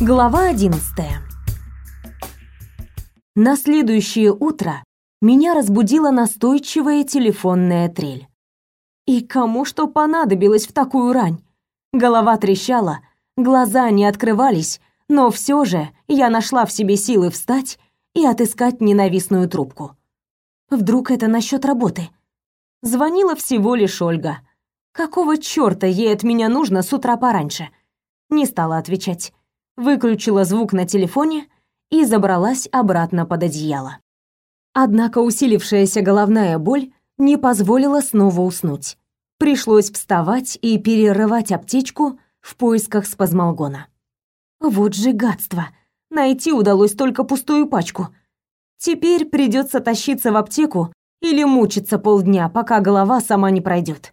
Глава 11. На следующее утро меня разбудила настойчивая телефонная трель. И кому что понадобилось в такую рань? Голова трещала, глаза не открывались, но все же я нашла в себе силы встать и отыскать ненавистную трубку. Вдруг это насчет работы? Звонила всего лишь Ольга. Какого чёрта ей от меня нужно с утра пораньше? Не стала отвечать. Выключила звук на телефоне и забралась обратно под одеяло. Однако усилившаяся головная боль не позволила снова уснуть. Пришлось вставать и перерывать аптечку в поисках спазмолгона. Вот же гадство. Найти удалось только пустую пачку. Теперь придется тащиться в аптеку или мучиться полдня, пока голова сама не пройдет.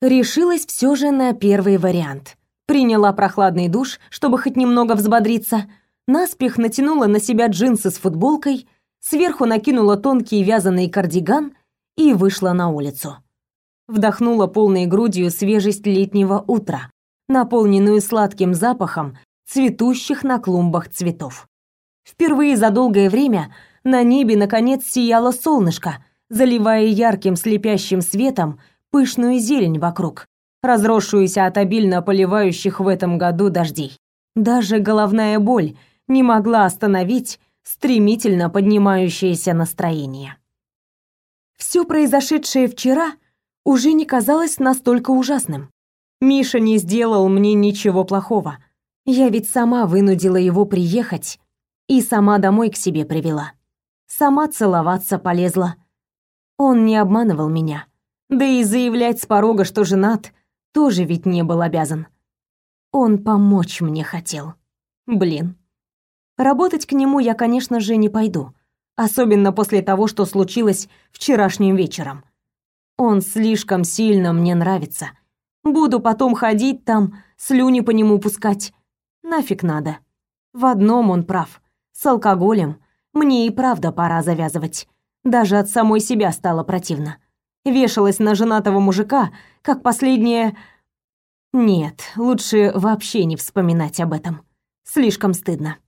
Решилась все же на первый вариант. Приняла прохладный душ, чтобы хоть немного взбодриться, наспех натянула на себя джинсы с футболкой, сверху накинула тонкий вязаный кардиган и вышла на улицу. Вдохнула полной грудью свежесть летнего утра, наполненную сладким запахом цветущих на клумбах цветов. Впервые за долгое время на небе наконец сияло солнышко, заливая ярким слепящим светом пышную зелень вокруг, разросшуюся от обильно поливающих в этом году дождей. Даже головная боль не могла остановить стремительно поднимающееся настроение. Все произошедшее вчера уже не казалось настолько ужасным. Миша не сделал мне ничего плохого. Я ведь сама вынудила его приехать и сама домой к себе привела сама целоваться полезла. Он не обманывал меня. Да и заявлять с порога, что женат, тоже ведь не был обязан. Он помочь мне хотел. Блин. Работать к нему я, конечно же, не пойду. Особенно после того, что случилось вчерашним вечером. Он слишком сильно мне нравится. Буду потом ходить там, слюни по нему пускать. Нафиг надо. В одном он прав. С алкоголем мне и правда пора завязывать. Даже от самой себя стало противно. Вешалась на женатого мужика, как последняя... Нет, лучше вообще не вспоминать об этом. Слишком стыдно.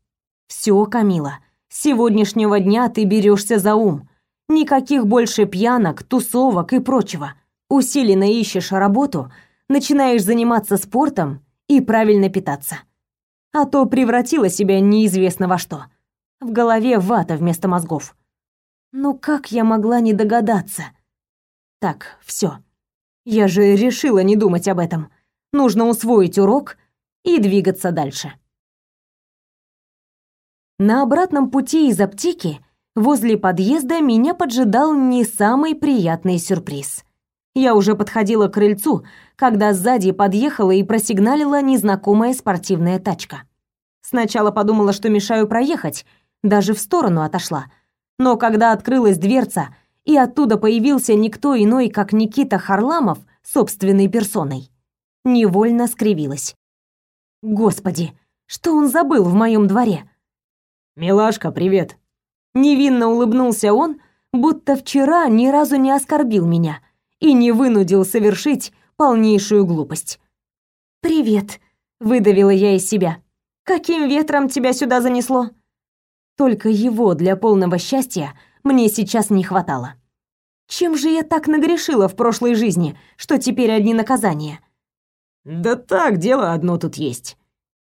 Все, Камила, с сегодняшнего дня ты берешься за ум. Никаких больше пьянок, тусовок и прочего. Усиленно ищешь работу, начинаешь заниматься спортом и правильно питаться. А то превратила себя неизвестно во что. В голове вата вместо мозгов. Ну как я могла не догадаться? Так, все. Я же решила не думать об этом. Нужно усвоить урок и двигаться дальше. На обратном пути из аптеки возле подъезда меня поджидал не самый приятный сюрприз. Я уже подходила к крыльцу, когда сзади подъехала и просигналила незнакомая спортивная тачка. Сначала подумала, что мешаю проехать, даже в сторону отошла. Но когда открылась дверца, и оттуда появился никто иной, как Никита Харламов собственной персоной, невольно скривилась. Господи, что он забыл в моем дворе? «Милашка, привет!» Невинно улыбнулся он, будто вчера ни разу не оскорбил меня и не вынудил совершить полнейшую глупость. «Привет», — выдавила я из себя. «Каким ветром тебя сюда занесло?» Только его для полного счастья мне сейчас не хватало. Чем же я так нагрешила в прошлой жизни, что теперь одни наказания? Да так, дело одно тут есть.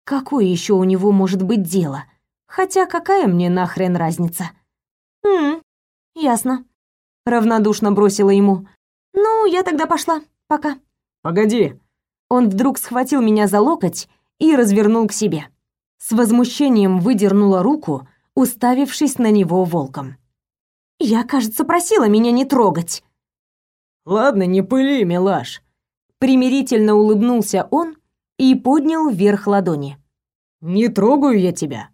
Какое еще у него может быть дело? Хотя какая мне нахрен разница? Хм, ясно. Равнодушно бросила ему. Ну, я тогда пошла. Пока. Погоди. Он вдруг схватил меня за локоть и развернул к себе. С возмущением выдернула руку, уставившись на него волком. «Я, кажется, просила меня не трогать». «Ладно, не пыли, милаш». Примирительно улыбнулся он и поднял вверх ладони. «Не трогаю я тебя».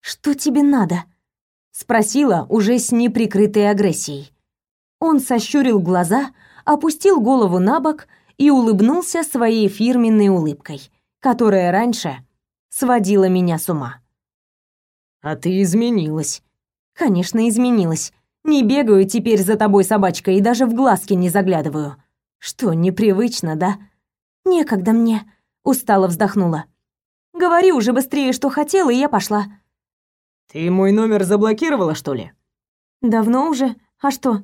«Что тебе надо?» Спросила уже с неприкрытой агрессией. Он сощурил глаза, опустил голову на бок и улыбнулся своей фирменной улыбкой, которая раньше сводила меня с ума. А ты изменилась. Конечно, изменилась. Не бегаю теперь за тобой, собачка, и даже в глазки не заглядываю. Что, непривычно, да? Некогда мне, устало вздохнула. Говори уже быстрее, что хотела, и я пошла. Ты мой номер заблокировала, что ли? Давно уже? А что?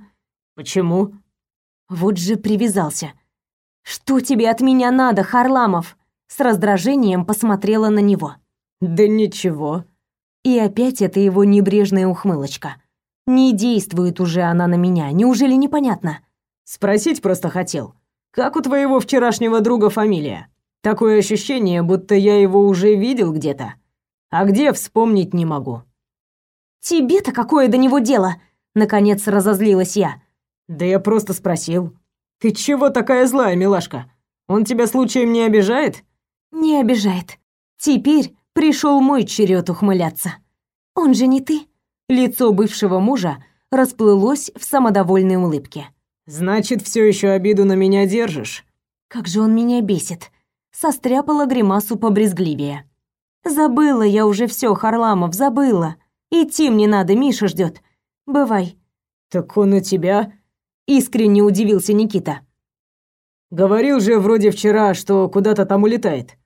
Почему? Вот же привязался. Что тебе от меня надо, Харламов? С раздражением посмотрела на него. Да ничего. И опять это его небрежная ухмылочка. Не действует уже она на меня. Неужели непонятно? Спросить просто хотел. Как у твоего вчерашнего друга фамилия? Такое ощущение, будто я его уже видел где-то. А где вспомнить не могу. Тебе-то какое до него дело? Наконец разозлилась я. Да я просто спросил. Ты чего такая злая, милашка? Он тебя случаем не обижает? Не обижает. Теперь пришел мой черед ухмыляться. Он же не ты. Лицо бывшего мужа расплылось в самодовольной улыбке. Значит, все еще обиду на меня держишь. Как же он меня бесит. Состряпала гримасу побрезгливее. Забыла я уже все, Харламов, забыла. Идти мне надо, Миша ждет. Бывай. Так он и тебя? Искренне удивился Никита. Говорил же вроде вчера, что куда-то там улетает.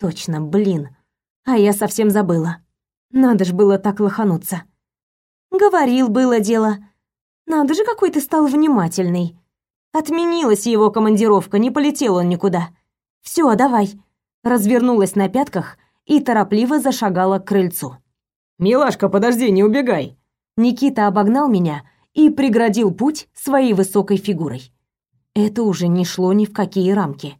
Точно, блин. А я совсем забыла. Надо ж было так лохануться. Говорил, было дело. Надо же, какой ты стал внимательный. Отменилась его командировка, не полетел он никуда. Все, давай. Развернулась на пятках и торопливо зашагала к крыльцу. Милашка, подожди, не убегай. Никита обогнал меня и преградил путь своей высокой фигурой. Это уже не шло ни в какие рамки.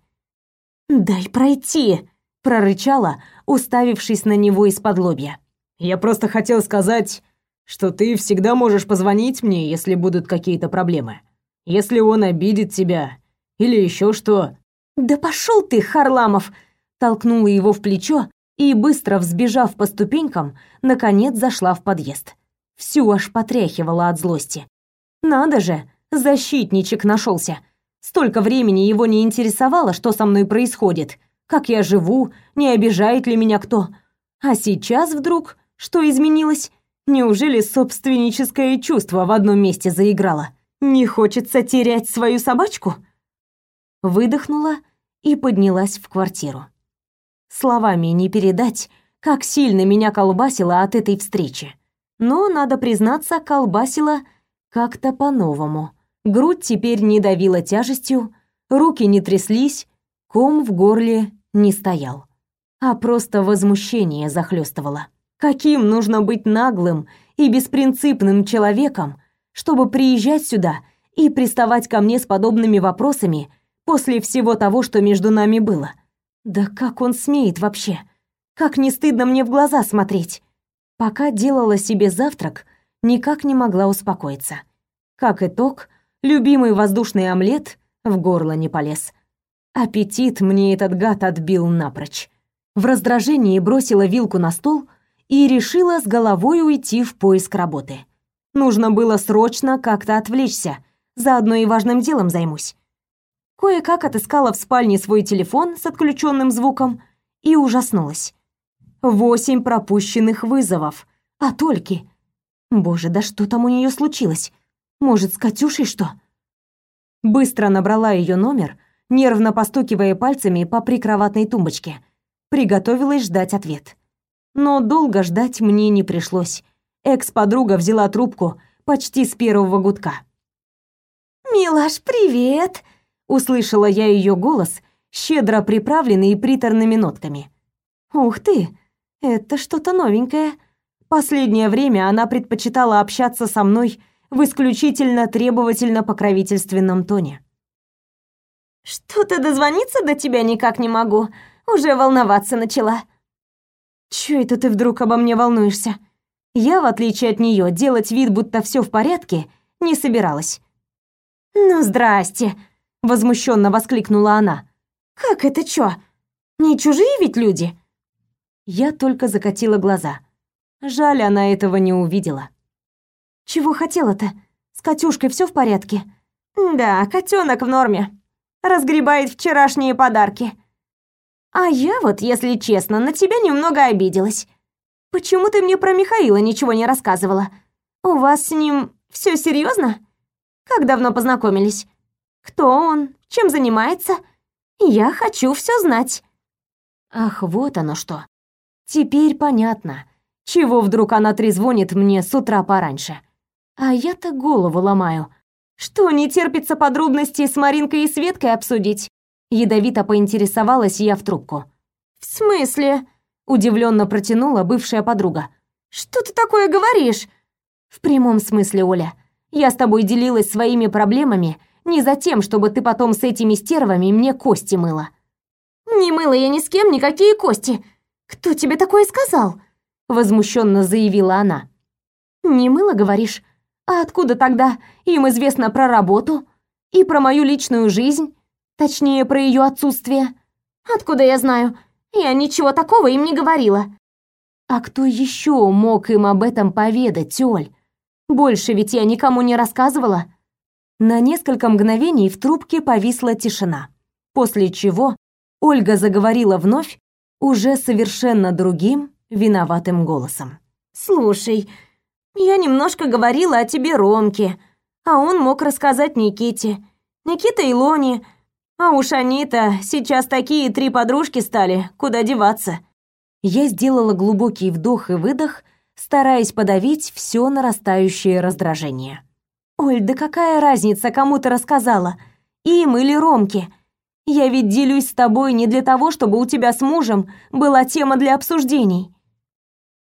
«Дай пройти!» — прорычала, уставившись на него из-под лобья. «Я просто хотел сказать, что ты всегда можешь позвонить мне, если будут какие-то проблемы. Если он обидит тебя или еще что. Да пошел ты, Харламов, толкнула его в плечо и быстро взбежав по ступенькам, наконец зашла в подъезд. Всю аж потряхивала от злости. Надо же, защитничек нашелся. Столько времени его не интересовало, что со мной происходит, как я живу, не обижает ли меня кто. А сейчас вдруг что изменилось? Неужели собственническое чувство в одном месте заиграло? Не хочется терять свою собачку? Выдохнула и поднялась в квартиру. Словами не передать, как сильно меня колбасило от этой встречи. Но, надо признаться, колбасило как-то по-новому. Грудь теперь не давила тяжестью, руки не тряслись, ком в горле не стоял, а просто возмущение захлестывало. Каким нужно быть наглым и беспринципным человеком, чтобы приезжать сюда и приставать ко мне с подобными вопросами после всего того, что между нами было? Да как он смеет вообще? Как не стыдно мне в глаза смотреть? Пока делала себе завтрак, никак не могла успокоиться. Как итог, любимый воздушный омлет в горло не полез. Аппетит мне этот гад отбил напрочь. В раздражении бросила вилку на стол и решила с головой уйти в поиск работы. Нужно было срочно как-то отвлечься, заодно и важным делом займусь. Кое-как отыскала в спальне свой телефон с отключенным звуком и ужаснулась. Восемь пропущенных вызовов. А только... Боже, да что там у нее случилось? Может, с Катюшей что? Быстро набрала ее номер, нервно постукивая пальцами по прикроватной тумбочке. Приготовилась ждать ответ. Но долго ждать мне не пришлось. Экс-подруга взяла трубку почти с первого гудка. «Милаш, привет!» Услышала я ее голос, щедро приправленный приторными нотками. «Ух ты! Это что-то новенькое!» Последнее время она предпочитала общаться со мной в исключительно требовательно-покровительственном тоне. «Что-то дозвониться до тебя никак не могу. Уже волноваться начала». Чё это ты вдруг обо мне волнуешься? Я, в отличие от нее, делать вид, будто все в порядке, не собиралась. Ну, здрасте, возмущенно воскликнула она. Как это чё? Не чужие ведь люди? Я только закатила глаза. Жаль, она этого не увидела. Чего хотела-то? С Катюшкой все в порядке? Да, котенок в норме. Разгребает вчерашние подарки. А я вот, если честно, на тебя немного обиделась. Почему ты мне про Михаила ничего не рассказывала? У вас с ним все серьезно? Как давно познакомились? Кто он? Чем занимается? Я хочу все знать. Ах, вот оно что. Теперь понятно, чего вдруг она трезвонит мне с утра пораньше. А я-то голову ломаю. Что, не терпится подробности с Маринкой и Светкой обсудить? Ядовито поинтересовалась я в трубку. В смысле? Удивленно протянула бывшая подруга. Что ты такое говоришь? В прямом смысле, Оля. Я с тобой делилась своими проблемами не за тем, чтобы ты потом с этими стервами мне кости мыла. Не мыла я ни с кем никакие кости. Кто тебе такое сказал? возмущенно заявила она. Не мыла, говоришь? А откуда тогда им известно про работу и про мою личную жизнь, точнее, про ее отсутствие? Откуда я знаю? Я ничего такого им не говорила. А кто еще мог им об этом поведать, Оль? Больше ведь я никому не рассказывала. На несколько мгновений в трубке повисла тишина, после чего Ольга заговорила вновь уже совершенно другим, виноватым голосом. «Слушай, я немножко говорила о тебе Ромке, а он мог рассказать Никите. Никита и Лоне, а уж они-то сейчас такие три подружки стали, куда деваться». Я сделала глубокий вдох и выдох, стараясь подавить все нарастающее раздражение. «Оль, да какая разница, кому ты рассказала? Им или Ромке? Я ведь делюсь с тобой не для того, чтобы у тебя с мужем была тема для обсуждений.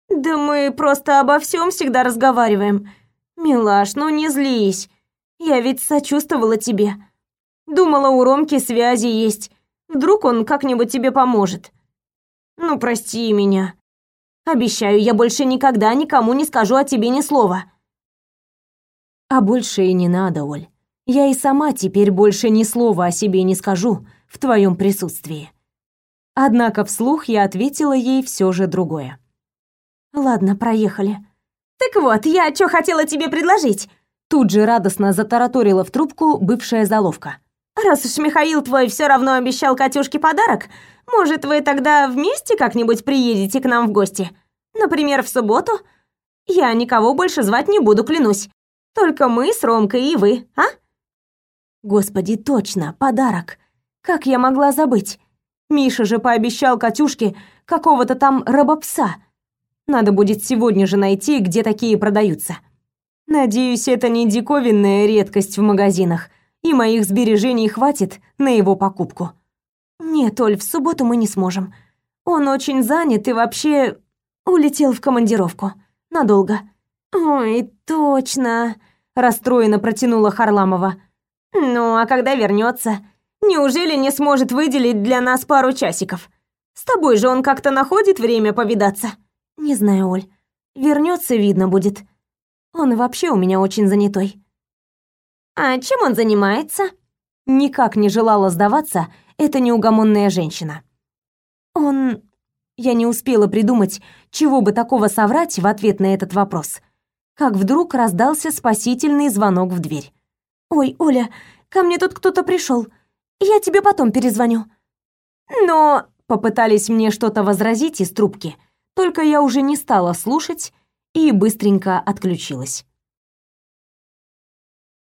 Да мы просто обо всем всегда разговариваем. Милаш, ну не злись. Я ведь сочувствовала тебе. Думала, у Ромки связи есть. Вдруг он как-нибудь тебе поможет. Ну, прости меня. Обещаю, я больше никогда никому не скажу о тебе ни слова. А больше и не надо, Оль. Я и сама теперь больше ни слова о себе не скажу в твоем присутствии. Однако вслух я ответила ей все же другое. Ладно, проехали. Так вот, я что хотела тебе предложить? Тут же радостно затараторила в трубку бывшая заловка. Раз уж Михаил твой все равно обещал Катюшке подарок, может, вы тогда вместе как-нибудь приедете к нам в гости? Например, в субботу? Я никого больше звать не буду, клянусь. Только мы с Ромкой и вы, а? Господи, точно, подарок. Как я могла забыть? Миша же пообещал Катюшке какого-то там рабопса. Надо будет сегодня же найти, где такие продаются. Надеюсь, это не диковинная редкость в магазинах, и моих сбережений хватит на его покупку. Нет, Оль, в субботу мы не сможем. Он очень занят и вообще улетел в командировку. Надолго. Ой, точно, расстроенно протянула Харламова. Ну, а когда вернется? Неужели не сможет выделить для нас пару часиков? С тобой же он как-то находит время повидаться. Не знаю, Оль. Вернется, видно будет. Он вообще у меня очень занятой. А чем он занимается? Никак не желала сдаваться эта неугомонная женщина. Он... Я не успела придумать, чего бы такого соврать в ответ на этот вопрос. Как вдруг раздался спасительный звонок в дверь. «Ой, Оля, ко мне тут кто-то пришел. Я тебе потом перезвоню». «Но...» — попытались мне что-то возразить из трубки — только я уже не стала слушать и быстренько отключилась.